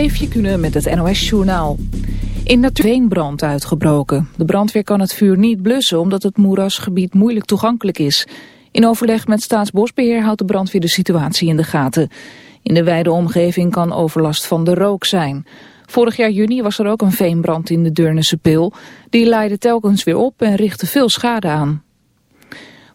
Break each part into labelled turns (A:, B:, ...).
A: Eefje kunnen met het NOS-journaal. In de veenbrand uitgebroken. De brandweer kan het vuur niet blussen omdat het moerasgebied moeilijk toegankelijk is. In overleg met Staatsbosbeheer houdt de brandweer de situatie in de gaten. In de wijde omgeving kan overlast van de rook zijn. Vorig jaar juni was er ook een veenbrand in de Deurnense Pil. Die leidde telkens weer op en richtte veel schade aan.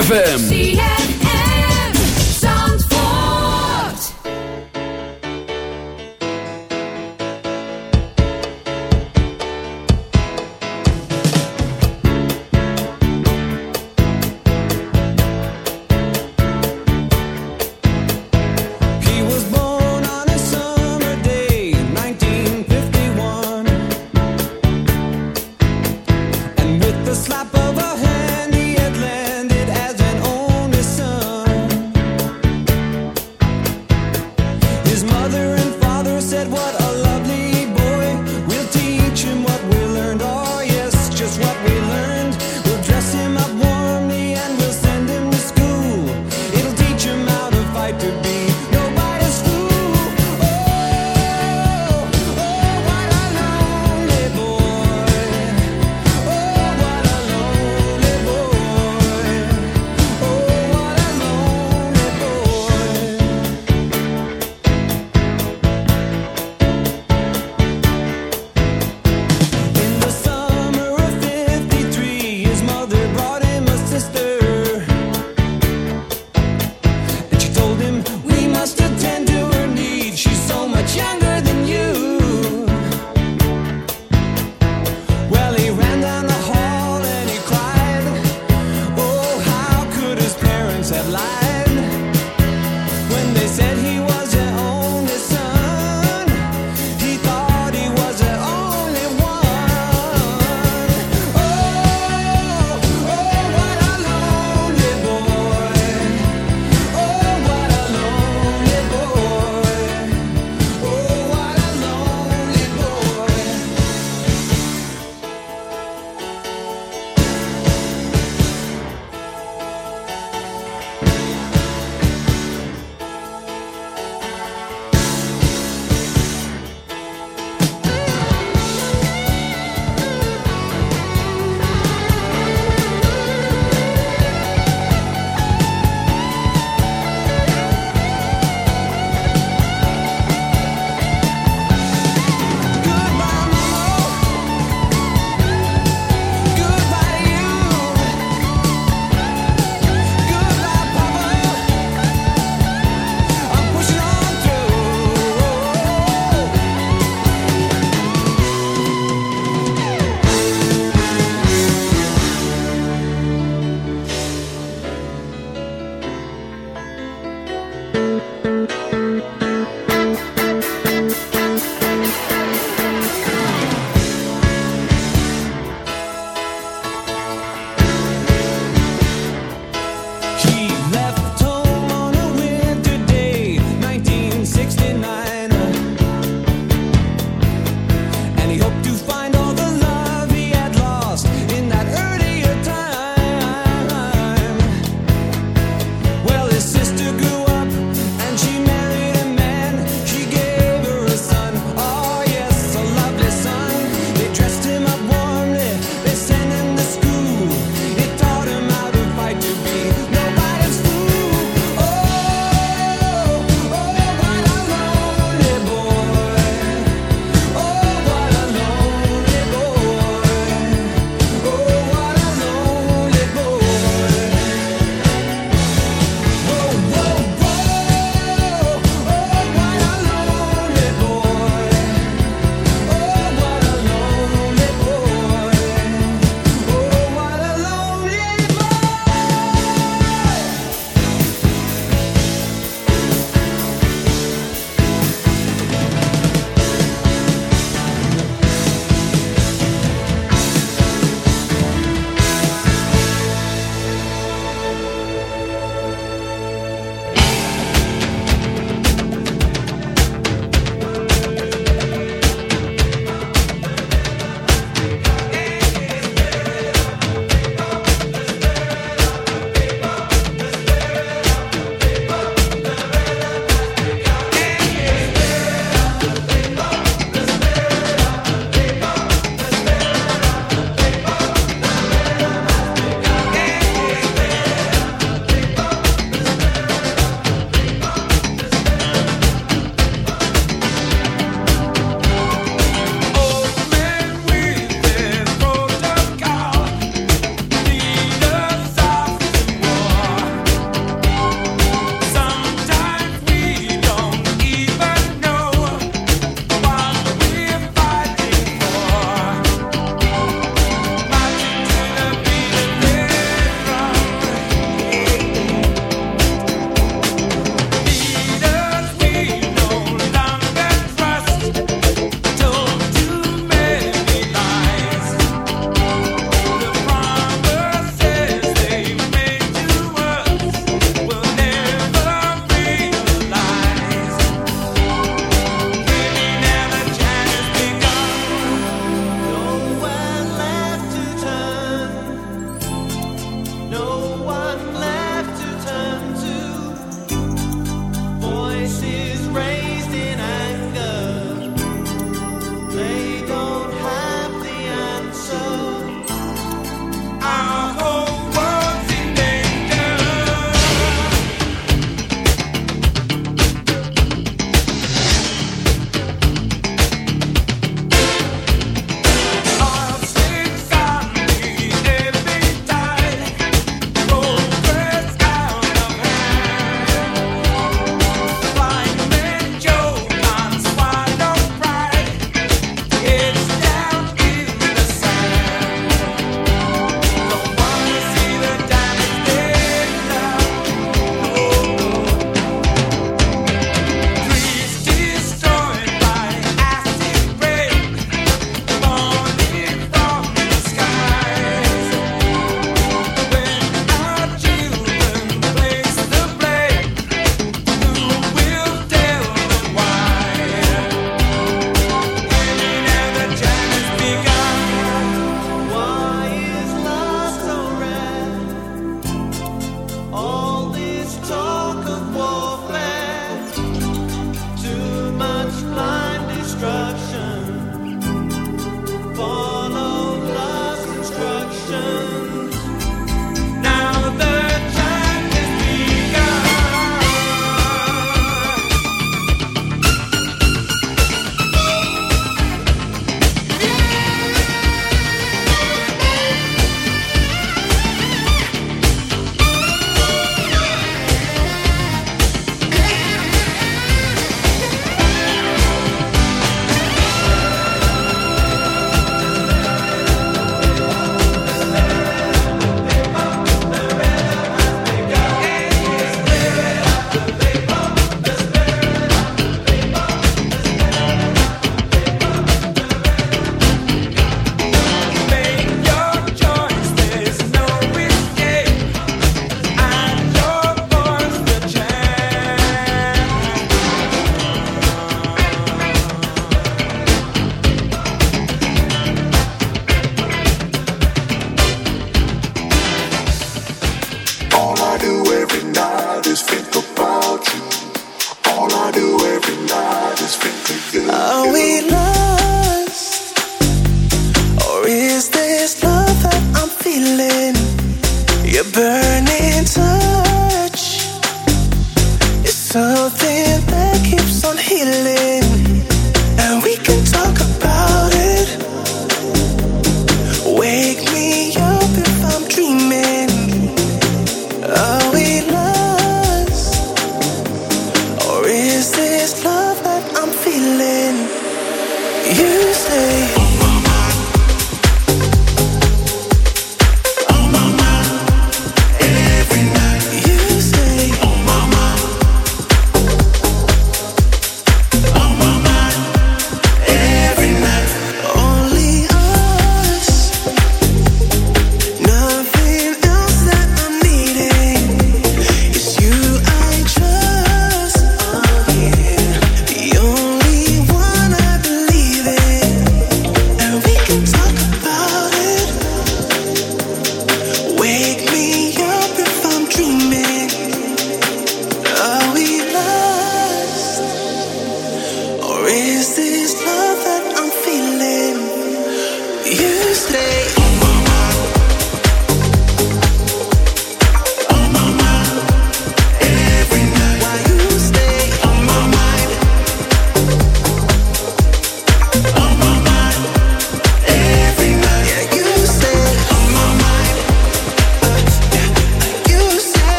B: ZFM.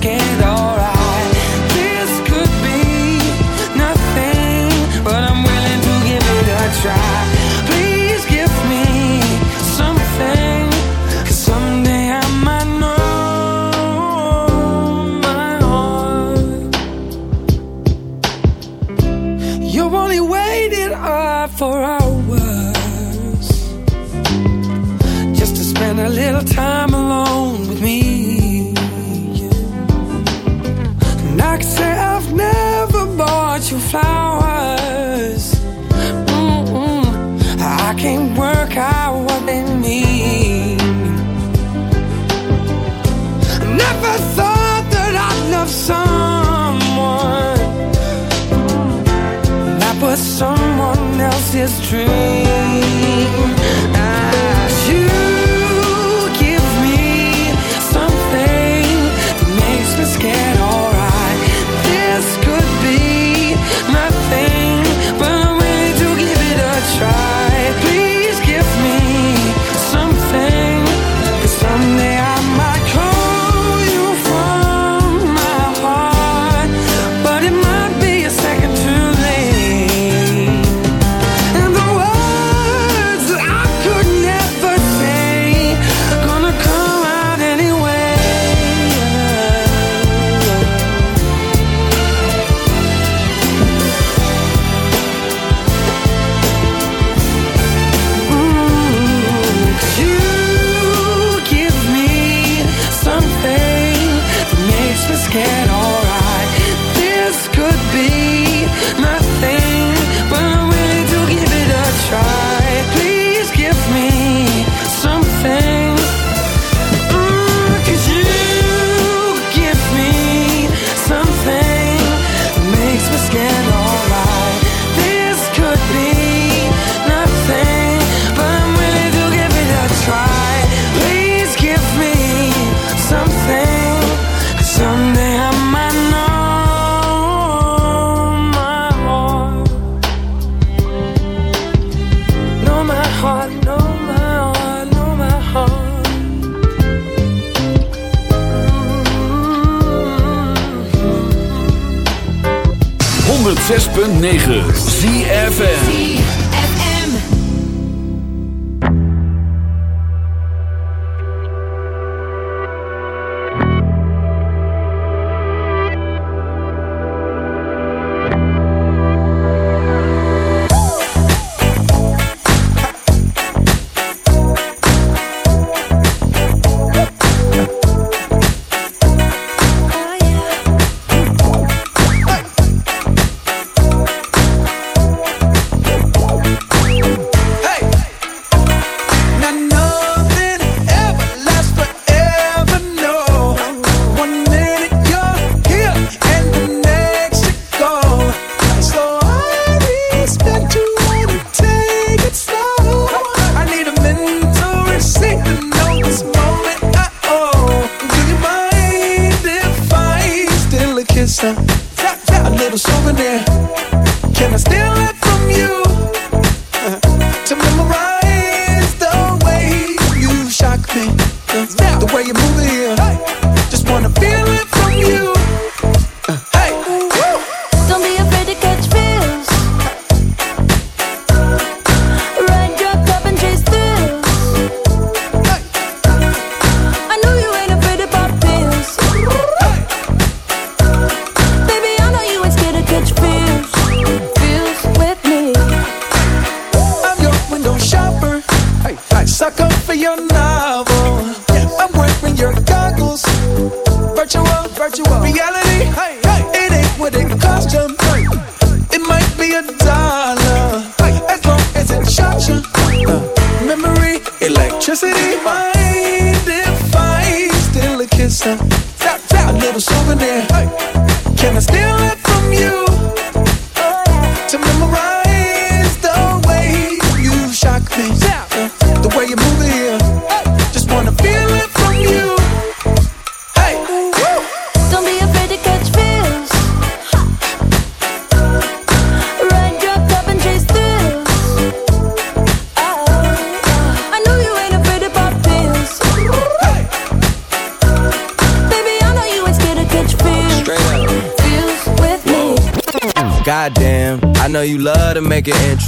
C: queda
D: 106.9
E: ZFN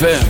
F: ZFM.